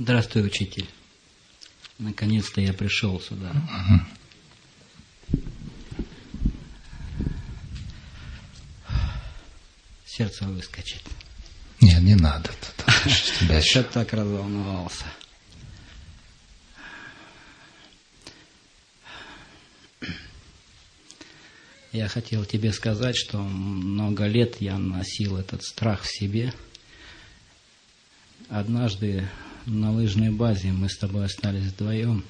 Здравствуй, учитель. Наконец-то я пришел сюда. Сердце выскочит. Нет, не надо. Еще так разволновался. Я хотел тебе сказать, что много лет я носил этот страх в себе. Однажды на лыжной базе мы с тобой остались вдвоем.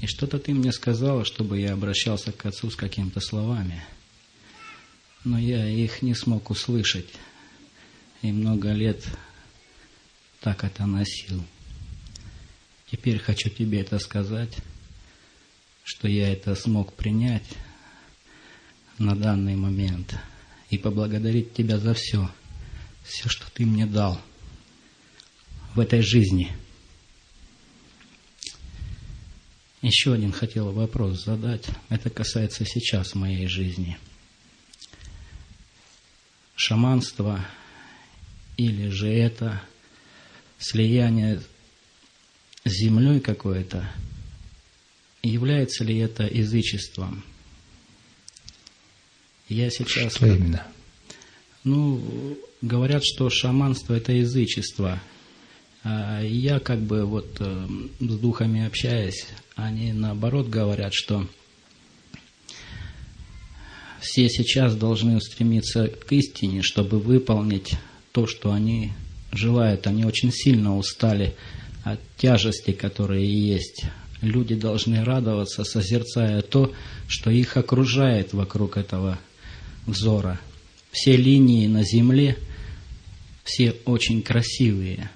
И что-то ты мне сказала, чтобы я обращался к отцу с какими-то словами. Но я их не смог услышать. И много лет так это носил. Теперь хочу тебе это сказать, что я это смог принять на данный момент и поблагодарить Тебя за все, все, что Ты мне дал в этой жизни. Еще один хотел вопрос задать. Это касается сейчас моей жизни. Шаманство или же это слияние с землей какое-то, является ли это язычеством – я сейчас... Что именно? Ну, говорят, что шаманство – это язычество. А я как бы вот э, с духами общаясь, они наоборот говорят, что все сейчас должны стремиться к истине, чтобы выполнить то, что они желают. Они очень сильно устали от тяжести, которые есть. Люди должны радоваться, созерцая то, что их окружает вокруг этого взора. Все линии на земле, все очень красивые.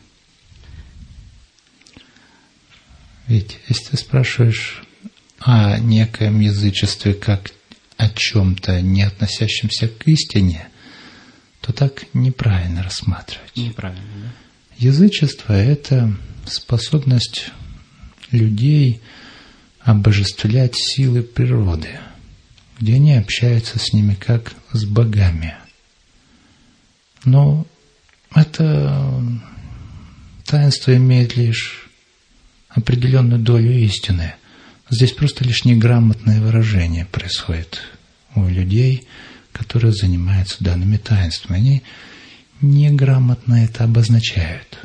Ведь если ты спрашиваешь о некоем язычестве как о чем-то, не относящемся к истине, то так неправильно рассматривать. Неправильно, да? Язычество – это способность людей обожествлять силы природы – где они общаются с ними как с богами. Но это таинство имеет лишь определенную долю истины. Здесь просто лишь неграмотное выражение происходит у людей, которые занимаются данными таинствами. Они неграмотно это обозначают.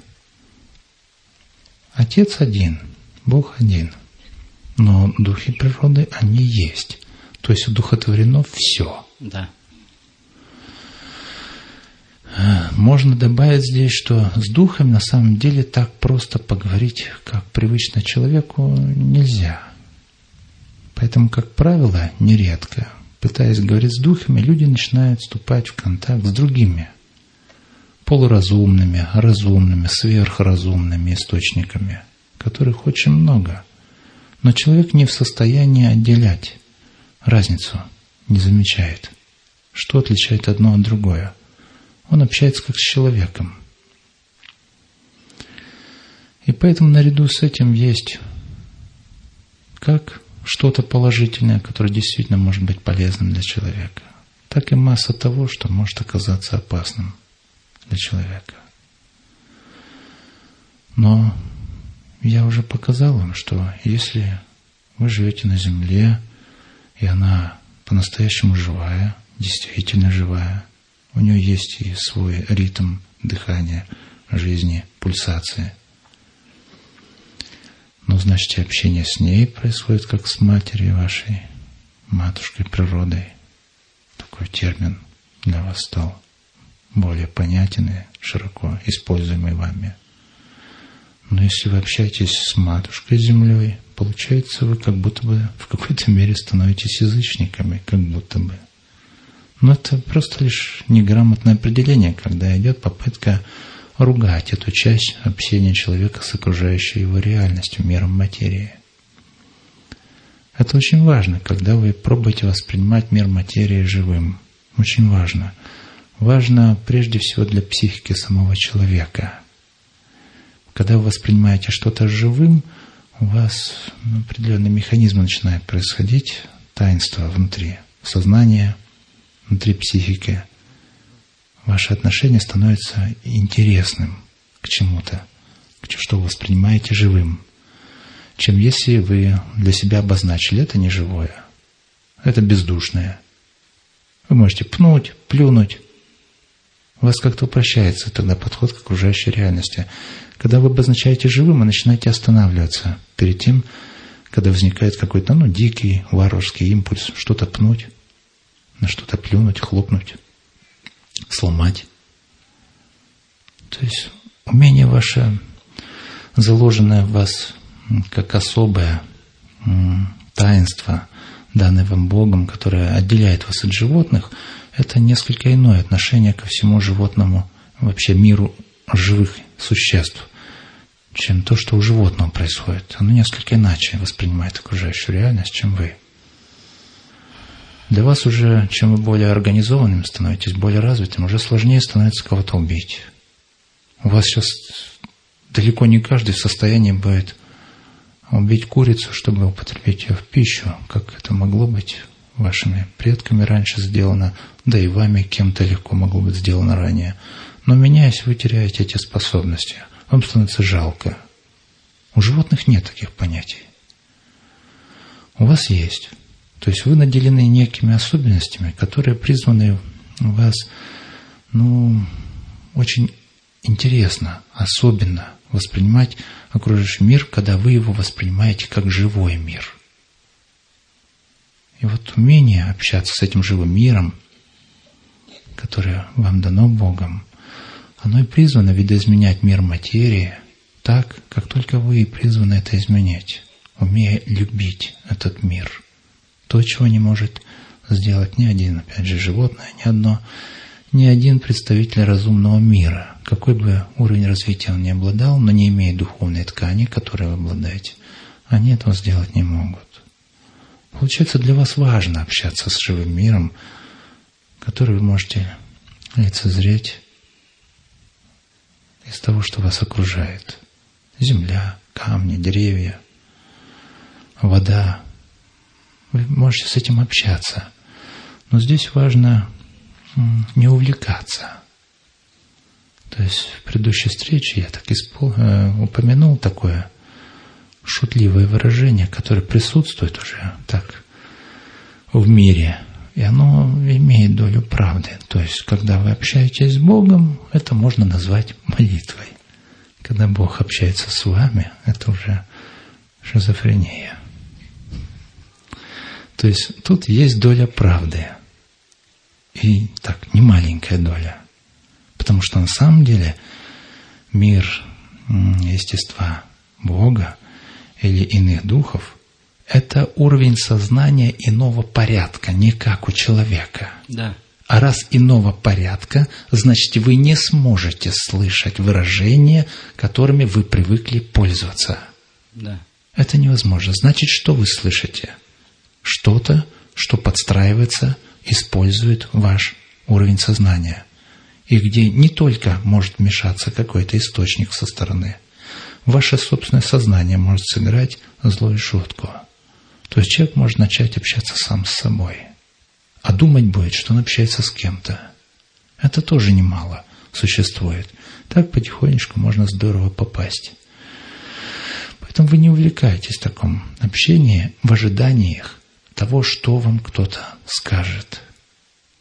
Отец один, Бог один, но духи природы, они есть. То есть удухотворено все. Да. Можно добавить здесь, что с духами на самом деле так просто поговорить, как привычно человеку, нельзя. Поэтому, как правило, нередко, пытаясь говорить с духами, люди начинают вступать в контакт с другими полуразумными, разумными, сверхразумными источниками, которых очень много. Но человек не в состоянии отделять разницу не замечает. Что отличает одно от другое? Он общается как с человеком. И поэтому наряду с этим есть как что-то положительное, которое действительно может быть полезным для человека, так и масса того, что может оказаться опасным для человека. Но я уже показал вам, что если вы живете на земле, и она по-настоящему живая, действительно живая. У нее есть и свой ритм дыхания, жизни, пульсации. Но значит, и общение с ней происходит как с матерью вашей, матушкой природой. Такой термин для вас стал более понятен и широко используемый вами. Но если вы общаетесь с матушкой землей, получается, вы как будто бы в какой-то мере становитесь язычниками, как будто бы. Но это просто лишь неграмотное определение, когда идет попытка ругать эту часть общения человека с окружающей его реальностью, миром материи. Это очень важно, когда вы пробуете воспринимать мир материи живым. Очень важно. Важно прежде всего для психики самого человека. Когда вы воспринимаете что-то живым – у вас определенные механизмы начинают происходить, таинство внутри сознания, внутри психики. Ваше отношение становится интересным к чему-то. что вы воспринимаете живым, чем если вы для себя обозначили, это не живое, это бездушное. Вы можете пнуть, плюнуть. У вас как-то упрощается тогда подход к окружающей реальности. Когда вы обозначаете живым, вы начинаете останавливаться перед тем, когда возникает какой-то ну, дикий варварский импульс, что-то пнуть, на что-то плюнуть, хлопнуть, сломать. То есть умение ваше, заложенное в вас как особое таинство, данное вам Богом, которое отделяет вас от животных, это несколько иное отношение ко всему животному, вообще миру живых существ, чем то, что у животного происходит. Оно несколько иначе воспринимает окружающую реальность, чем вы. Для вас уже, чем вы более организованным становитесь, более развитым, уже сложнее становится кого-то убить. У вас сейчас далеко не каждый в состоянии будет убить курицу, чтобы употребить ее в пищу, как это могло быть вашими предками раньше сделано, да и вами кем-то легко могло быть сделано ранее. Но меняясь, вы теряете эти способности. Вам становится жалко. У животных нет таких понятий. У вас есть. То есть вы наделены некими особенностями, которые призваны вас, ну, очень интересно, особенно воспринимать окружающий мир, когда вы его воспринимаете как живой мир. И вот умение общаться с этим живым миром, которое вам дано Богом, оно и призвано видоизменять мир материи так, как только вы призваны это изменять, умея любить этот мир – то, чего не может сделать ни один, опять же, животное, ни одно, ни один представитель разумного мира, какой бы уровень развития он ни обладал, но не имея духовной ткани, которой вы обладаете, они этого сделать не могут. Получается, для вас важно общаться с живым миром, который вы можете лицезреть из того, что вас окружает. Земля, камни, деревья, вода, вы можете с этим общаться. Но здесь важно не увлекаться. То есть в предыдущей встрече я так. Э, упомянул такое шутливое выражение, которое присутствует уже так в мире, и оно имеет долю правды. То есть, когда вы общаетесь с Богом, это можно назвать молитвой. Когда Бог общается с вами, это уже шизофрения. То есть тут есть доля правды. И так, не маленькая доля. Потому что на самом деле мир естества Бога или иных духов – это уровень сознания иного порядка, не как у человека. Да. А раз иного порядка, значит, вы не сможете слышать выражения, которыми вы привыкли пользоваться. Да. Это невозможно. Значит, что вы слышите? – что-то, что подстраивается, использует ваш уровень сознания. И где не только может вмешаться какой-то источник со стороны, ваше собственное сознание может сыграть злую шутку. То есть человек может начать общаться сам с собой, а думать будет, что он общается с кем-то. Это тоже немало существует. Так потихонечку можно здорово попасть. Поэтому вы не увлекаетесь в таком общении в ожиданиях того, что вам кто-то скажет.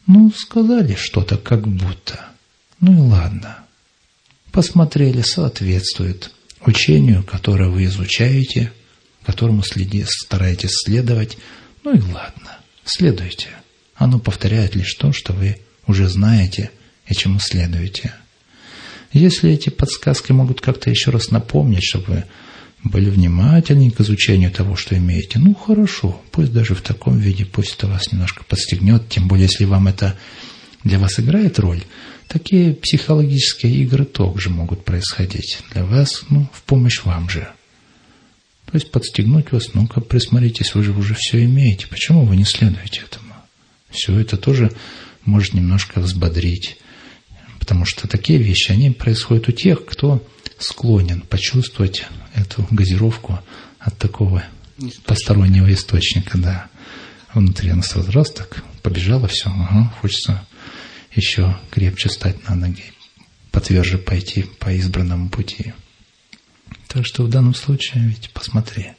Ну, сказали что-то как будто. Ну и ладно. Посмотрели, соответствует учению, которое вы изучаете, которому следи, стараетесь следовать. Ну и ладно, следуйте. Оно повторяет лишь то, что вы уже знаете и чему следуете. Если эти подсказки могут как-то еще раз напомнить, чтобы были внимательны к изучению того, что имеете. Ну, хорошо, пусть даже в таком виде, пусть это вас немножко подстегнет, тем более, если вам это для вас играет роль, такие психологические игры также могут происходить для вас, ну, в помощь вам же. То есть подстегнуть вас, ну-ка, присмотритесь, вы же уже все имеете, почему вы не следуете этому? Все это тоже может немножко взбодрить, потому что такие вещи, они происходят у тех, кто склонен почувствовать эту газировку от такого Источник. постороннего источника, да. Внутри она сразу раз так побежала, все, ага, хочется еще крепче стать на ноги, потверже пойти по избранному пути. Так что в данном случае, ведь посмотри,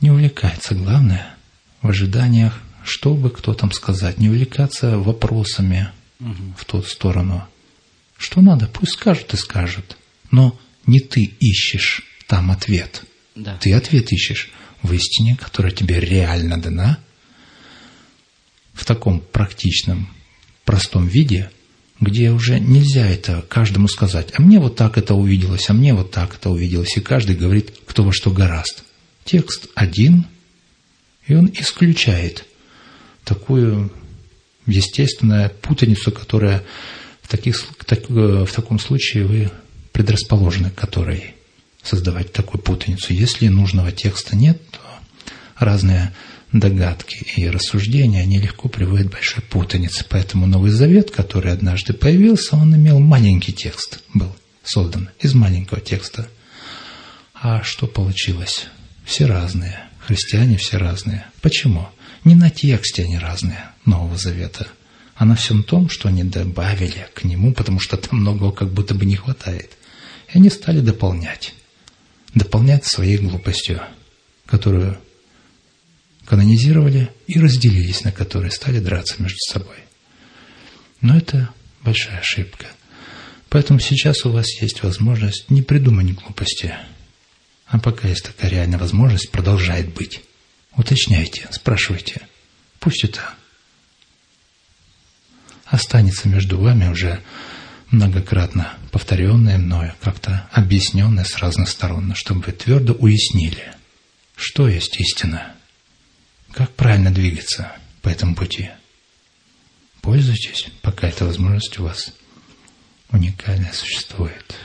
не увлекается главное в ожиданиях, что бы кто там сказать, не увлекаться вопросами угу. в ту сторону. Что надо, пусть скажут и скажут. Но не ты ищешь там ответ. Да. Ты ответ ищешь в истине, которая тебе реально дана, в таком практичном, простом виде, где уже нельзя это каждому сказать. А мне вот так это увиделось, а мне вот так это увиделось. И каждый говорит, кто во что гораст. Текст один, и он исключает такую естественную путаницу, которая в, таких, в таком случае вы предрасположены к которой создавать такую путаницу. Если нужного текста нет, то разные догадки и рассуждения, они легко приводят к большой путанице. Поэтому Новый Завет, который однажды появился, он имел маленький текст, был создан из маленького текста. А что получилось? Все разные. Христиане все разные. Почему? Не на тексте они разные Нового Завета, а на всем том, что они добавили к нему, потому что там многого как будто бы не хватает. И они стали дополнять. Дополнять своей глупостью, которую канонизировали и разделились, на которые стали драться между собой. Но это большая ошибка. Поэтому сейчас у вас есть возможность не придумать глупости. А пока есть такая реальная возможность, продолжает быть. Уточняйте, спрашивайте. Пусть это останется между вами уже многократно повторенное мною, как-то объясненное с разных сторон, чтобы вы твердо уяснили, что есть истина – как правильно двигаться по этому пути? Пользуйтесь, пока эта возможность у вас уникальная существует.